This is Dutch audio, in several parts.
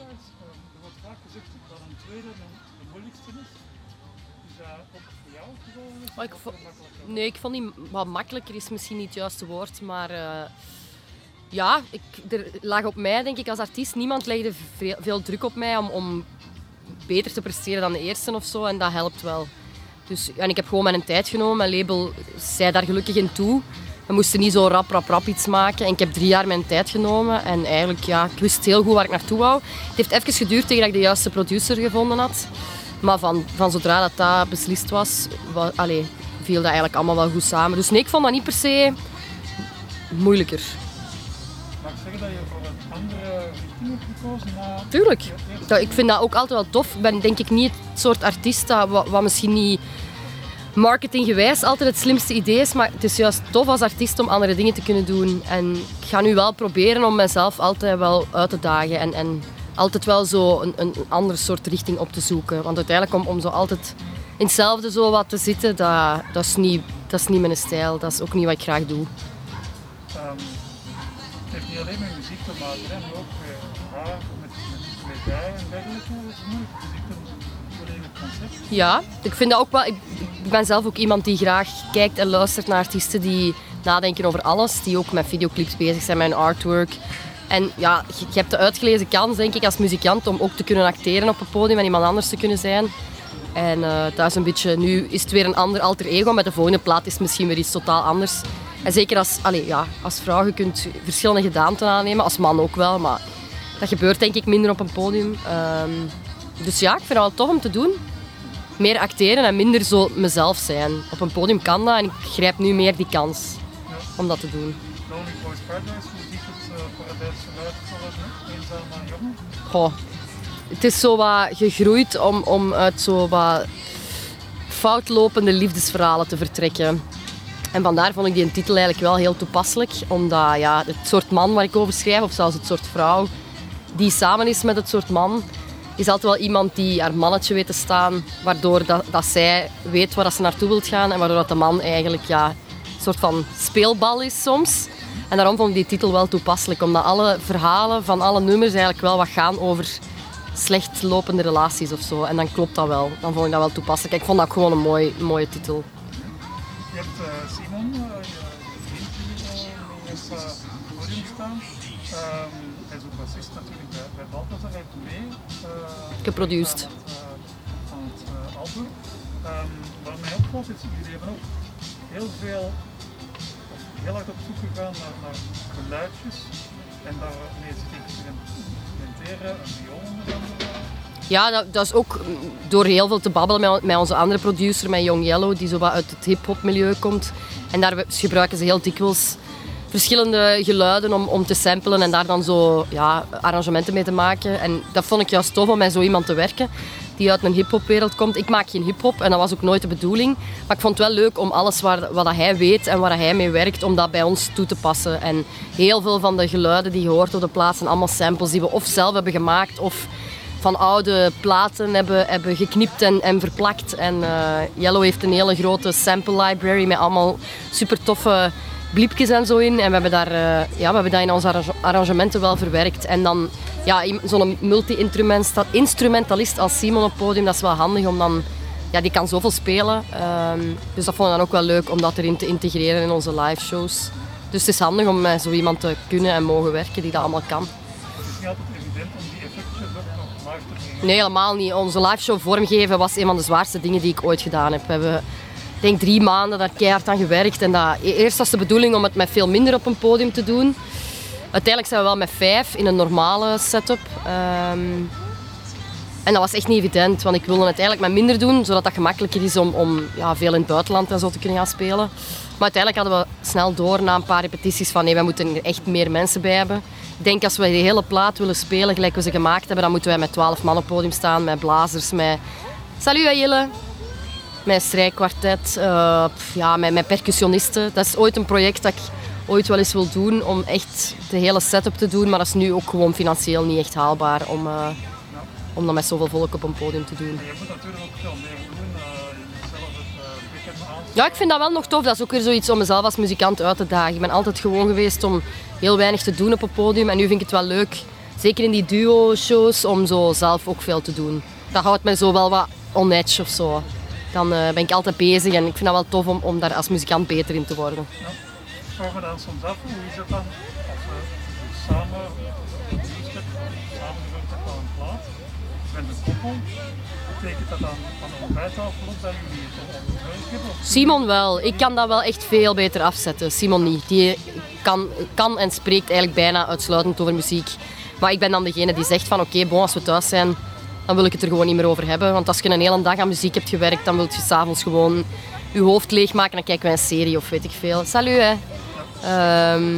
ehm, er wordt vaak gezegd dat een tweede de, moeilijkste is. Is dat ook voor jou het geval? Oh, ik? Nee, ik vond die wat makkelijker is misschien niet het juiste woord, maar eh, ja, ik, er lag op mij, denk ik, als artiest, niemand legde veel, veel druk op mij om, om beter te presteren dan de eerste of zo, en dat helpt wel. Dus, en ik heb gewoon mijn tijd genomen, mijn label zei daar gelukkig in toe. We moesten niet zo rap, rap, rap iets maken. En ik heb drie jaar mijn tijd genomen. En eigenlijk, ja, ik wist heel goed waar ik naartoe wou. Het heeft even geduurd tegen dat ik de juiste producer gevonden had. Maar van, van zodra dat, dat beslist was, wa- allee, viel dat eigenlijk allemaal wel goed samen. Dus nee, ik vond dat niet per se moeilijker. Mag ik zeggen dat je voor een andere richting hebt gekozen? Tuurlijk. ik vind dat ook altijd wel tof. Ik ben denk ik niet het soort artiest dat, wat, wat misschien niet marketinggewijs altijd het slimste idee is. Maar het is juist tof als artiest om andere dingen te kunnen doen. En ik ga nu wel proberen om mezelf altijd wel uit te dagen. En, en altijd wel zo een, een andere soort richting op te zoeken. Want uiteindelijk om, om zo altijd in hetzelfde zo wat te zitten, dat, dat, is niet, dat is niet mijn stijl. Dat is ook niet wat ik graag doe. Ehm, het niet alleen met muziek maar ook eh, haar, met, met kledij en dergelijke. Dat is moeilijk. Een. Ja, ik vind dat ook wel. Ik, ben zelf ook iemand die graag kijkt en luistert naar artiesten die nadenken over alles. Die ook met videoclips bezig zijn, met artwork. En ja, je, hebt de uitgelezen kans, denk ik, als muzikant om ook te kunnen acteren op het podium en iemand anders te kunnen zijn. En dat is een beetje, nu is het weer een ander alter ego. Met de volgende plaat is misschien weer iets totaal anders. En zeker als, allee, ja, als vrouw, je kunt verschillende gedaanten aannemen. Als man ook wel, maar dat gebeurt denk ik minder op een podium. Ehm, dus ja, ik vind het wel tof om te doen meer acteren en minder zo mezelf zijn. Op een podium kan dat en ik grijp nu meer die kans om dat te doen. Lonely Boys Paradise, hoe het paradijs? Goh, het is zo wat gegroeid om, om uit zo wat foutlopende liefdesverhalen te vertrekken. En vandaar vond ik die titel eigenlijk wel heel toepasselijk. Omdat ja, het soort man waar ik over schrijf, of zelfs het soort vrouw die samen is met het soort man, is altijd wel iemand die haar mannetje weet te staan. Waardoor dat, zij weet waar dat ze naartoe wilt gaan. En waardoor dat de man eigenlijk ja, een soort van speelbal is soms. En daarom vond ik die titel wel toepasselijk. Omdat alle verhalen van alle nummers eigenlijk wel wat gaan over slecht lopende relaties of zo. En dan klopt dat wel. Dan vond ik dat wel toepasselijk. Ik vond dat gewoon een mooi, mooie titel. Je hebt eh, Simon, eh, je op het staan. Hij is ook bassist natuurlijk Geproduced. aan het, album. Wat mij opvalt is, jullie hebben ook heel veel, heel hard op zoek gegaan naar, naar geluidjes en daarmee zit experimenteren, een viool onder andere. Ja, dat, dat is ook door heel veel te babbelen met, met onze andere producer, met Young Yellow, die zo wat uit het hip-hop milieu komt. En daar gebruiken ze heel dikwijls verschillende geluiden om, om te samplen en daar dan zo ja, arrangementen mee te maken. En dat vond ik juist tof om met zo iemand te werken die uit een hip-hopwereld komt. Ik maak geen hip-hop en dat was ook nooit de bedoeling. Maar ik vond het wel leuk om alles waar, wat hij weet en waar hij mee werkt, om dat bij ons toe te passen. En heel veel van de geluiden die je hoort op de plaats zijn allemaal samples die we of zelf hebben gemaakt of van oude platen hebben, hebben geknipt en, en verplakt. En eh, Yellow heeft een hele grote sample library met allemaal super toffe bliepjes en zo in. En we hebben, daar, eh, ja, we hebben dat in onze arrange- arrangementen wel verwerkt. En dan ja, zo'n multi-instrumentalist als Simon op het podium, dat is wel handig om dan... Ja, die kan zoveel spelen. Ehm, dus dat vonden we dan ook wel leuk om dat erin te integreren in onze live shows. Dus het is handig om met zo iemand te kunnen en mogen werken die dat allemaal kan. Het is niet altijd evident om die effectjes nog live te brengen. Nee, helemaal niet. Onze liveshow vormgeven was een van de zwaarste dingen die ik ooit gedaan heb. We hebben, ik denk, drie maanden daar keihard aan gewerkt. En dat, eerst was de bedoeling om het met veel minder op een podium te doen. Uiteindelijk zijn we wel met vijf in een normale setup. Ehm, en dat was echt niet evident, want ik wilde het eigenlijk met minder doen, zodat dat gemakkelijker is om, om ja, veel in het buitenland en zo te kunnen gaan spelen. Maar uiteindelijk hadden we snel door na een paar repetities van nee, we moeten er echt meer mensen bij hebben. Ik denk als we de hele plaat willen spelen gelijk we ze gemaakt hebben, dan moeten wij met twaalf man op podium staan, met blazers, met Salut Jille, met strijkkwartet, eh, ja, met, met percussionisten. Dat is ooit een project dat ik ooit wel eens wil doen, om echt de hele setup te doen, maar dat is nu ook gewoon financieel niet echt haalbaar om, eh, om dat met zoveel volk op een podium te doen. En je moet natuurlijk ook veel meer doen. eh. Ja, ik vind dat wel nog tof. Dat is ook weer zoiets om mezelf als muzikant uit te dagen. Ik ben altijd gewoon geweest om heel weinig te doen op het podium. En nu vind ik het wel leuk. zeker in die duo-shows, om zo zelf ook veel te doen. Dat houdt me zo wel wat on edge of zo. Dan eh, ben ik altijd bezig en ik vind dat wel tof om, om daar als muzikant beter in te worden. Ja. Vraag me dan soms af, hoe is het dan als we samen geproduceerd hebben, samengewerkt hebben aan een plaat, met een koppel, betekent dat dan aan de ontbijttafel ook dat jullie het onderwerpen? Of Simon wel. Ik kan dat wel echt veel beter afzetten. Simon niet. Die kan, kan en spreekt eigenlijk bijna uitsluitend over muziek. Maar ik ben dan degene die zegt van oké, bon, als we thuis zijn, dan wil ik het er gewoon niet meer over hebben. Want als je een hele dag aan muziek hebt gewerkt, dan wil je s'avonds gewoon je hoofd leegmaken en dan kijken wij een serie of weet ik veel. Salut hè. Ehm,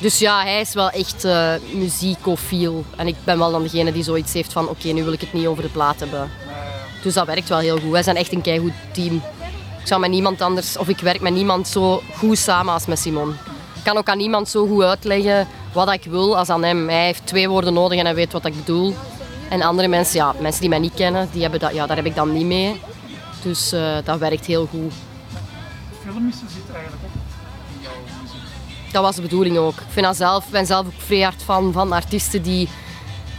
dus ja, hij is wel echt eh muziekofiel. En ik ben wel dan degene die zoiets heeft van oké, nu wil ik het niet over de plaat hebben. Dus dat werkt wel heel goed. Wij zijn echt een keigoed team. Ik zou met niemand anders, of ik werk met niemand zo goed samen als met Simon. Ik kan ook aan niemand zo goed uitleggen wat ik wil als aan hem. Hij heeft twee woorden nodig en hij weet wat ik bedoel. En andere mensen, ja, mensen die mij niet kennen, die hebben dat, ja, daar heb ik dan niet mee. Dus eh, dat werkt heel goed. filmische zit eigenlijk ook in jouw muziek. Dat was de bedoeling ook. Ik vind dat zelf, ben zelf ook vrij hard fan van artiesten die,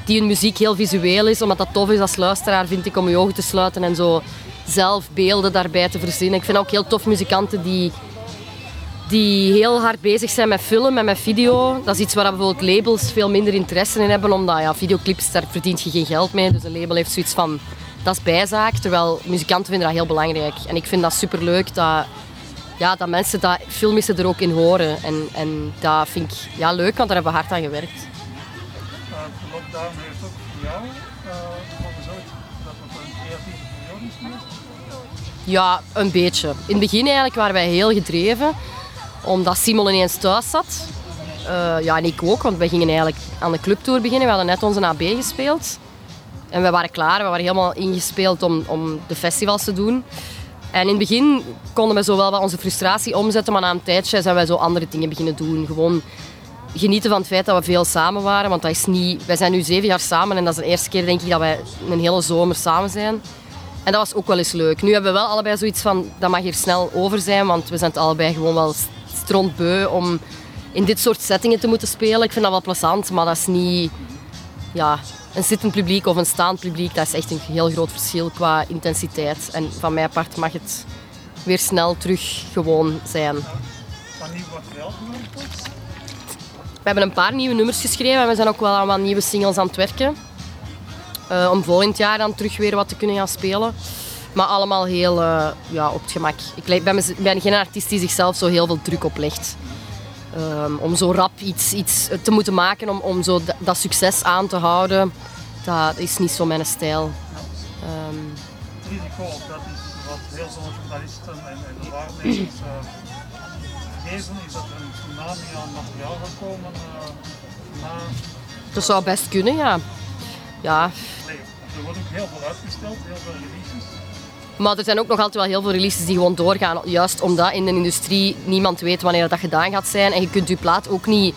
die hun muziek heel visueel is. Omdat dat tof is als luisteraar, vind ik, om je ogen te sluiten en zo zelf beelden daarbij te verzinnen. Ik vind ook heel tof muzikanten die, die heel hard bezig zijn met film en met video. Dat is iets waar bijvoorbeeld labels veel minder interesse in hebben, omdat ja, videoclips, daar verdient je geen geld mee. Dus een label heeft zoiets van, dat is bijzaak. Terwijl muzikanten vinden dat heel belangrijk. En ik vind dat superleuk dat, ja, dat mensen dat filmische er ook in horen. En, en dat vind ik ja, leuk, want daar hebben we hard aan gewerkt. Lockdown heeft ook voor jou gezorgd dat een creatieve. Ja, een beetje. In het begin eigenlijk waren wij heel gedreven, omdat Simon ineens thuis zat. Eh, ja, en ik ook, want wij gingen eigenlijk aan de clubtour beginnen. We hadden net onze AB gespeeld. En we waren klaar, we waren helemaal ingespeeld om, om de festivals te doen. En in het begin konden we zo wel wat onze frustratie omzetten, maar na een tijdje zijn wij zo andere dingen beginnen doen. Gewoon genieten van het feit dat we veel samen waren, want dat is niet... Wij zijn nu zeven jaar samen en dat is de eerste keer denk ik dat wij een hele zomer samen zijn. En dat was ook wel eens leuk. Nu hebben we wel allebei zoiets van, dat mag hier snel over zijn, want we zijn het allebei gewoon wel strontbeu om in dit soort settingen te moeten spelen. Ik vind dat wel plezant, maar dat is niet ja, een zittend publiek of een staand publiek. Dat is echt een heel groot verschil qua intensiteit. En van mijn part mag het weer snel terug gewoon zijn. Wordt. We hebben een paar nieuwe nummers geschreven en we zijn ook wel aan wat nieuwe singles aan het werken. Eh, om volgend jaar dan terug weer wat te kunnen gaan spelen. Maar allemaal heel eh, ja, op het gemak. Ik ben, ben geen artiest die zichzelf zo heel veel druk oplegt. Ehm, om zo rap iets, iets te moeten maken, om, om zo dat, succes aan te houden, dat is niet zo mijn stijl. Ehm, Het risico, dat is wat heel veel journalisten en, en de waarnemers uh, vrezen, is dat er een tsunami aan materiaal gaat komen eh, na... dat zou best kunnen, ja. ja. Nee, er wordt ook heel veel uitgesteld, heel veel releases. Maar er zijn ook nog altijd wel heel veel releases die gewoon doorgaan. Juist omdat in de industrie niemand weet wanneer dat gedaan gaat zijn. En je kunt je plaat ook niet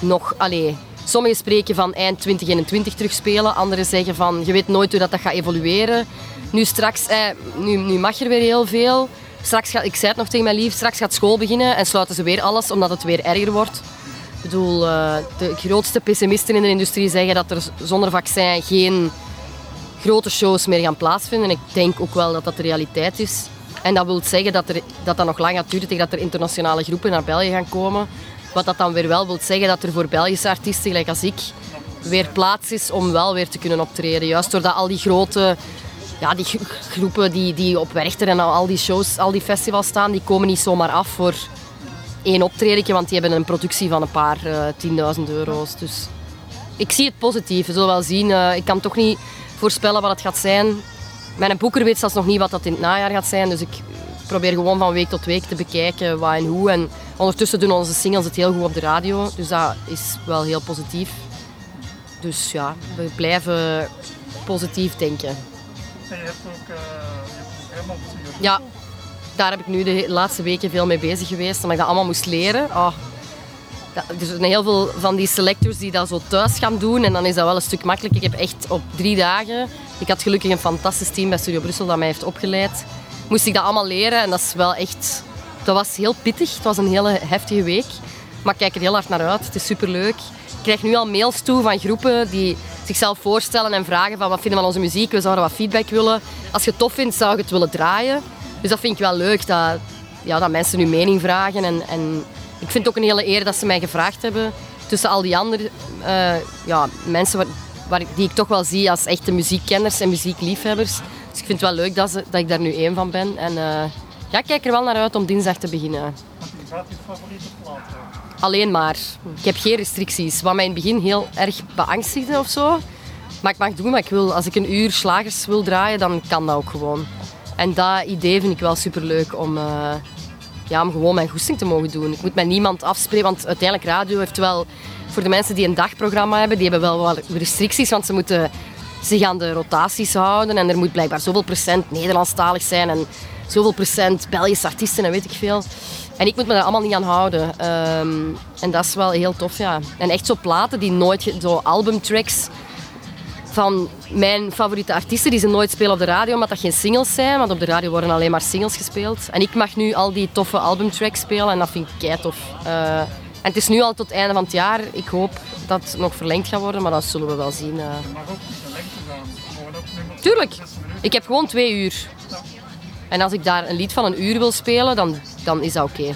nog... Allee, sommigen spreken van eind 2021 terugspelen. Anderen zeggen van je weet nooit hoe dat, dat gaat evolueren. Nu straks... Eh, nu, nu mag er weer heel veel. Straks gaat, ik zei het nog tegen mijn lief, straks gaat school beginnen en sluiten ze weer alles omdat het weer erger wordt. Ik bedoel, eh, de grootste pessimisten in de industrie zeggen dat er zonder vaccin geen grote shows meer gaan plaatsvinden. En ik denk ook wel dat dat de realiteit is. En dat wil zeggen dat, er, dat dat nog lang gaat duren tegen dat er internationale groepen naar België gaan komen. Wat dat dan weer wel wil zeggen dat er voor Belgische artiesten, gelijk als ik, weer plaats is om wel weer te kunnen optreden. Juist doordat al die grote ja, die gro- groepen die, die op Werchter en al die shows, al die festivals staan, die komen niet zomaar af voor één optredentje, want die hebben een productie van een paar eh, tienduizend euro's. Dus ik zie het positief. We zullen wel zien. Eh, ik kan toch niet voorspellen wat het gaat zijn. Mijn boeker weet zelfs nog niet wat dat in het najaar gaat zijn. Dus ik probeer gewoon van week tot week te bekijken wat en hoe. En ondertussen doen onze singles het heel goed op de radio. Dus dat is wel heel positief. Dus ja, we blijven positief denken. En je hebt ook, ook helemaal Ja, daar heb ik nu de laatste weken veel mee bezig geweest. Omdat ik dat allemaal moest leren. Oh, dat- er zijn heel veel van die selectors die dat zo thuis gaan doen. En dan is dat wel een stuk makkelijker. Ik heb echt op drie dagen... Ik had gelukkig een fantastisch team bij Studio Brussel dat mij heeft opgeleid. Moest ik dat allemaal leren. En dat is wel echt... Dat was heel pittig. Het was een hele heftige week. Maar ik kijk er heel hard naar uit. Het is superleuk. Ik krijg nu al mails toe van groepen die zichzelf voorstellen en vragen van wat vinden van onze muziek. We zouden wat feedback willen. Als je het tof vindt, zou je het willen draaien. Dus dat vind ik wel leuk, dat, ja, dat mensen nu mening vragen. En, en ik vind het ook een hele eer dat ze mij gevraagd hebben. Tussen al die andere uh, ja, mensen waar, waar, die ik toch wel zie als echte muziekkenners en muziekliefhebbers. Dus ik vind het wel leuk dat, ze, dat ik daar nu één van ben. En uh, ja, ik kijk er wel naar uit om dinsdag te beginnen. Wat gaat je favoriete plaat Alleen maar. Ik heb geen restricties. Wat mij in het begin heel erg beangstigde of zo. Maar ik mag doen wat ik wil. Als ik een uur slagers wil draaien, dan kan dat ook gewoon. En dat idee vind ik wel superleuk om, uh, ja, om gewoon mijn goesting te mogen doen. Ik moet met niemand afspreken, want uiteindelijk radio heeft wel... Voor de mensen die een dagprogramma hebben, die hebben wel wat restricties, want ze moeten zich aan de rotaties houden. En er moet blijkbaar zoveel procent Nederlandstalig zijn en zoveel procent Belgische artiesten en weet ik veel. En ik moet me daar allemaal niet aan houden. Um, en dat is wel heel tof, ja. En echt zo platen die nooit... Zo albumtracks van mijn favoriete artiesten die ze nooit spelen op de radio, omdat dat geen singles zijn. Want op de radio worden alleen maar singles gespeeld. En ik mag nu al die toffe albumtracks spelen en dat vind ik kei tof. Uh, en het is nu al tot het einde van het jaar. Ik hoop dat het nog verlengd gaat worden, maar dat zullen we wel zien. Uh. mag ook verlengd gaan. Tuurlijk. Ik heb gewoon twee uur. En als ik daar een lied van een uur wil spelen, dan, dan is dat oké.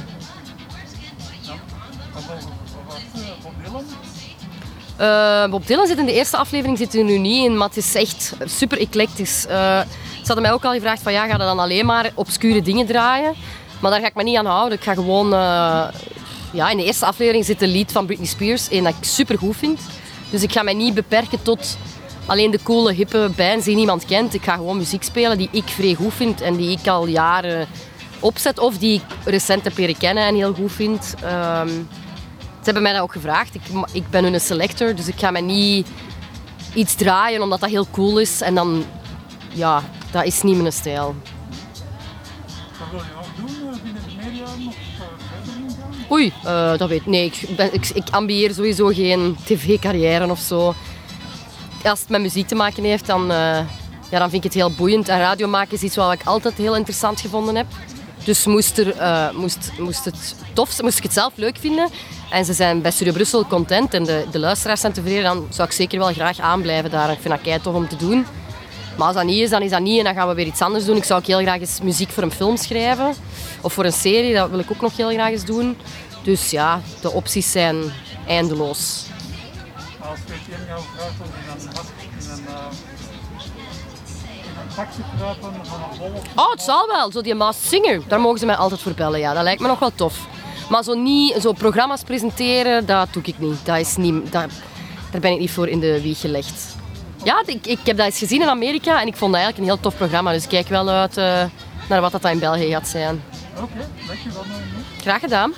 Uh, Bob Dylan zit in de eerste aflevering zit er nu niet in, maar het is echt super eclectisch. Uh, ze hadden mij ook al gevraagd van ja, ga je dan alleen maar obscure dingen draaien? Maar daar ga ik me niet aan houden. Ik ga gewoon... Uh, ja, in de eerste aflevering zit een lied van Britney Spears, een dat ik super goed vind. Dus ik ga mij niet beperken tot alleen de coole, hippe bands die niemand kent. Ik ga gewoon muziek spelen die ik vrij goed vind en die ik al jaren opzet. Of die ik recent heb leren kennen en heel goed vind. Um, ze hebben mij dat ook gevraagd. Ik, ik ben hun selector, dus ik ga mij niet iets draaien omdat dat heel cool is. En dan, ja, dat is niet mijn stijl. Wat wil je ook doen eh, binnen de media nog verder Oei, uh, dat weet ik. Nee, ik, ben, ik, ik ambieer sowieso geen tv-carrière of zo. Als het met muziek te maken heeft, dan, uh, ja, dan vind ik het heel boeiend. En radio maken is iets wat ik altijd heel interessant gevonden heb. Dus moest, er, uh, moest, moest het tof moest ik het zelf leuk vinden en ze zijn bij Studio Brussel content en de, de luisteraars zijn tevreden, dan zou ik zeker wel graag aanblijven daar. Ik vind dat kei tof om te doen. Maar als dat niet is, dan is dat niet en dan gaan we weer iets anders doen. Ik zou ook heel graag eens muziek voor een film schrijven. Of voor een serie, dat wil ik ook nog heel graag eens doen. Dus ja, de opties zijn eindeloos. Als VTM jou vraagt om in een, in een taxi kruipen van een bol... Oh, het zal wel. Zo die Maas Singer, daar mogen ze mij altijd voor bellen. Ja, dat lijkt me nog wel tof. Maar zo, niet, zo programma's presenteren, dat doe ik niet. Dat is niet dat, daar ben ik niet voor in de wieg gelegd. Ja, ik, ik heb dat eens gezien in Amerika en ik vond dat eigenlijk een heel tof programma. Dus ik kijk wel uit uh, naar wat dat in België gaat zijn. Oké, okay, dankjewel. Graag gedaan.